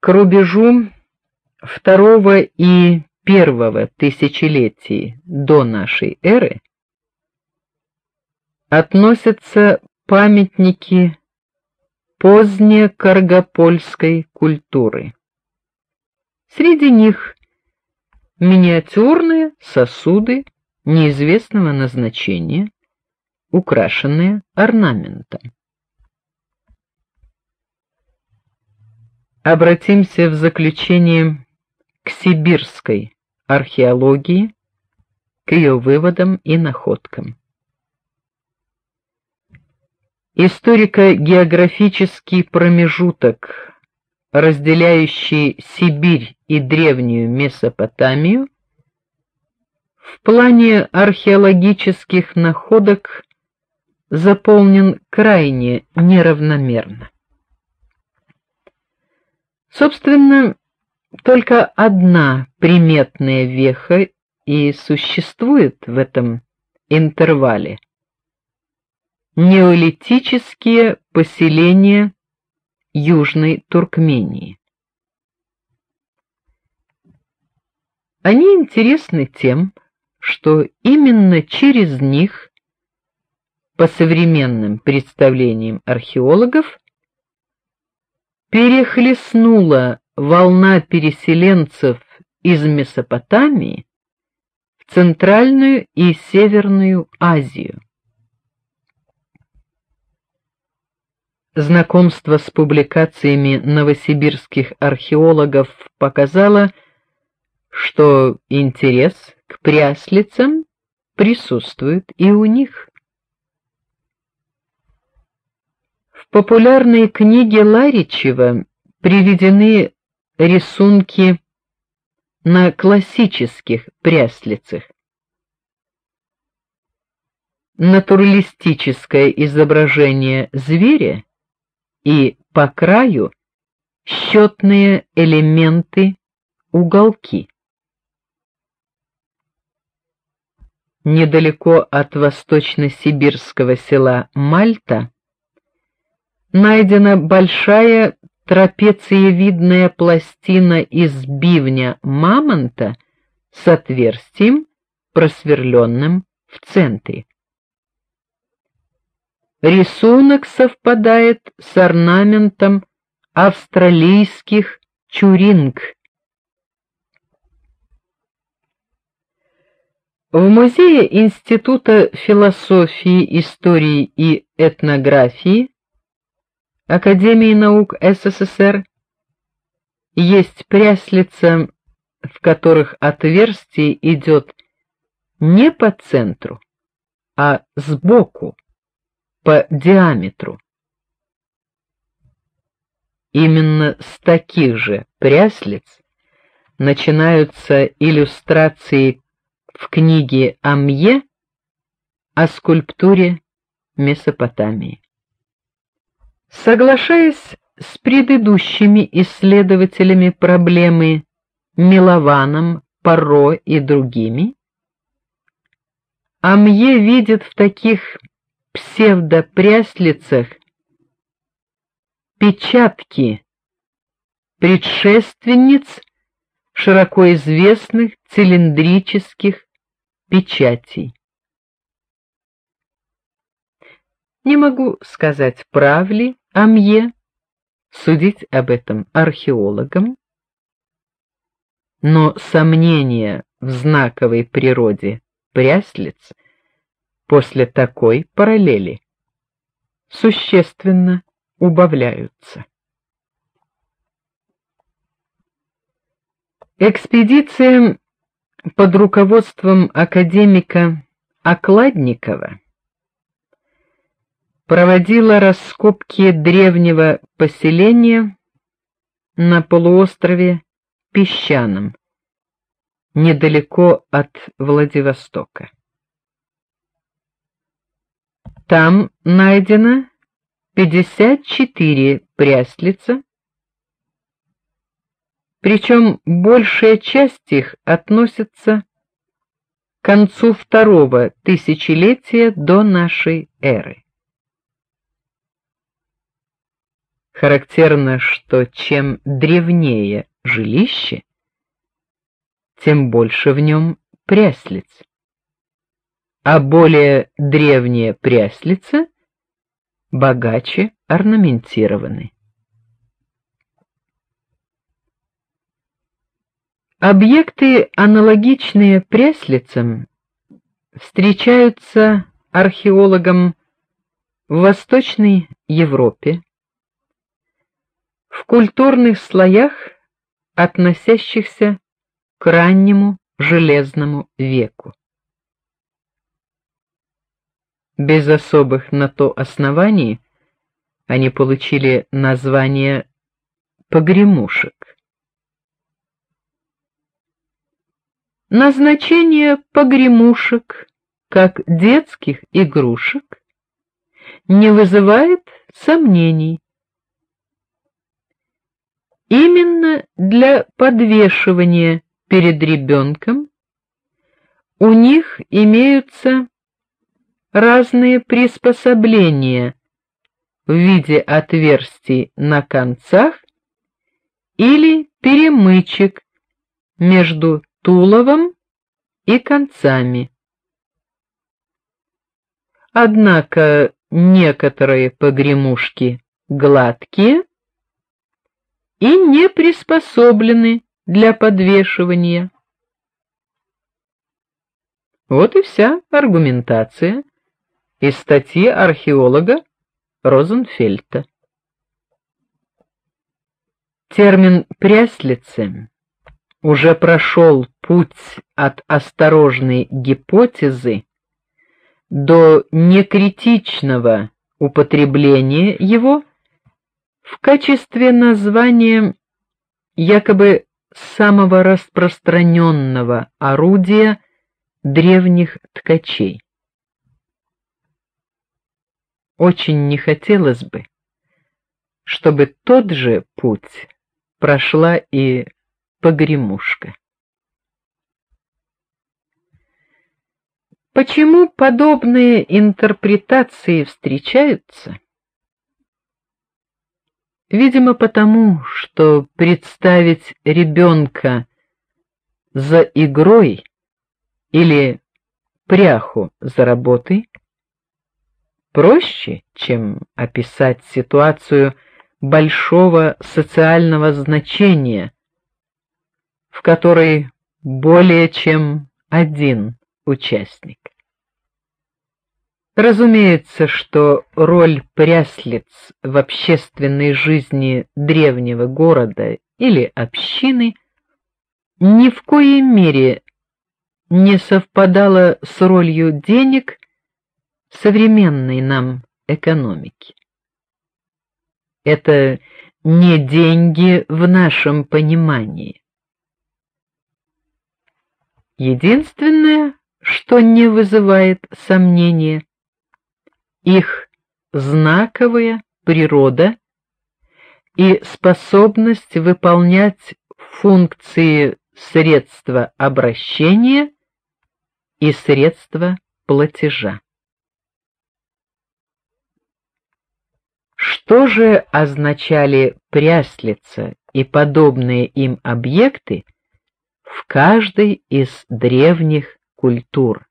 К рубежу второго и первого тысячелетий до нашей эры относятся памятники поздней каргопольской культуры. Среди них миниатюрные сосуды неизвестного назначения, украшенные орнаментом. Обратимся в заключение к сибирской археологии, к ее выводам и находкам. Историко-географический промежуток, разделяющий Сибирь и древнюю Месопотамию, в плане археологических находок заполнен крайне неравномерно. Собственно, только одна приметная веха и существует в этом интервале. Неолитические поселения Южной Туркмении. Они интересны тем, что именно через них по современным представлениям археологов перехлестнула волна переселенцев из Месопотамии в Центральную и Северную Азию. Знакомство с публикациями новосибирских археологов показало, что интерес к пряслицам присутствует и у них. Популярной книге Ларичева приведены рисунки на классических пряслицах. Натуралистическое изображение зверя и по краю счетные элементы уголки. Недалеко от восточно-сибирского села Мальта найдена большая трапециевидная пластина из бивня мамонта с отверстием, просверленным в центре. Рисунок совпадает с орнаментом австралийских чуринг. В музее Института философии, истории и этнографии Академии наук СССР есть пряслица, в которых отверстие идет не по центру, а сбоку, по диаметру. Именно с таких же пряслиц начинаются иллюстрации в книге Амье о скульптуре Месопотамии. Соглашаясь с предыдущими исследователями проблемы Милованом, Паро и другими, Амье видит в таких псевдопряслицах печатки предшественниц широко известных цилиндрических печатей. Не могу сказать, прав ли Амье, судить об этом археологам, но сомнения в знаковой природе пряслиц после такой параллели существенно убавляются. Экспедиция под руководством академика Окладникова проводила раскопки древнего поселения на полуострове Песчаном, недалеко от Владивостока. Там найдено 54 пряслица, причем большая часть их относится к концу второго тысячелетия до нашей эры. Характерно, что чем древнее жилище, тем больше в нем пряслиц. А более древняя пряслица богаче орнаментированы. Объекты, аналогичные пряслицам, встречаются археологам в Восточной Европе, в культурных слоях, относящихся к раннему железному веку. Без особых на то оснований они получили название погремушек. Назначение погремушек как детских игрушек не вызывает сомнений. Именно для подвешивания перед ребенком у них имеются разные приспособления в виде отверстий на концах или перемычек между туловом и концами. Однако некоторые погремушки гладкие и не приспособлены для подвешивания. Вот и вся аргументация из статьи археолога Розенфельта. Термин пряслицы уже прошел путь от осторожной гипотезы до некритичного употребления его в качестве названия якобы самого распространенного орудия древних ткачей. Очень не хотелось бы, чтобы тот же путь прошла и погремушка. Почему подобные интерпретации встречаются? Видимо, потому, что представить ребенка за игрой или пряху за работой проще, чем описать ситуацию большого социального значения, в которой более чем один участник. Разумеется, что роль пряслиц в общественной жизни древнего города или общины ни в коей мере не совпадала с ролью денег современной нам экономики. Это не деньги в нашем понимании. Единственное, что не вызывает сомнения, их знаковая природа и способность выполнять функции средства обращения и средства платежа. Что же означали пряслица и подобные им объекты в каждой из древних культур?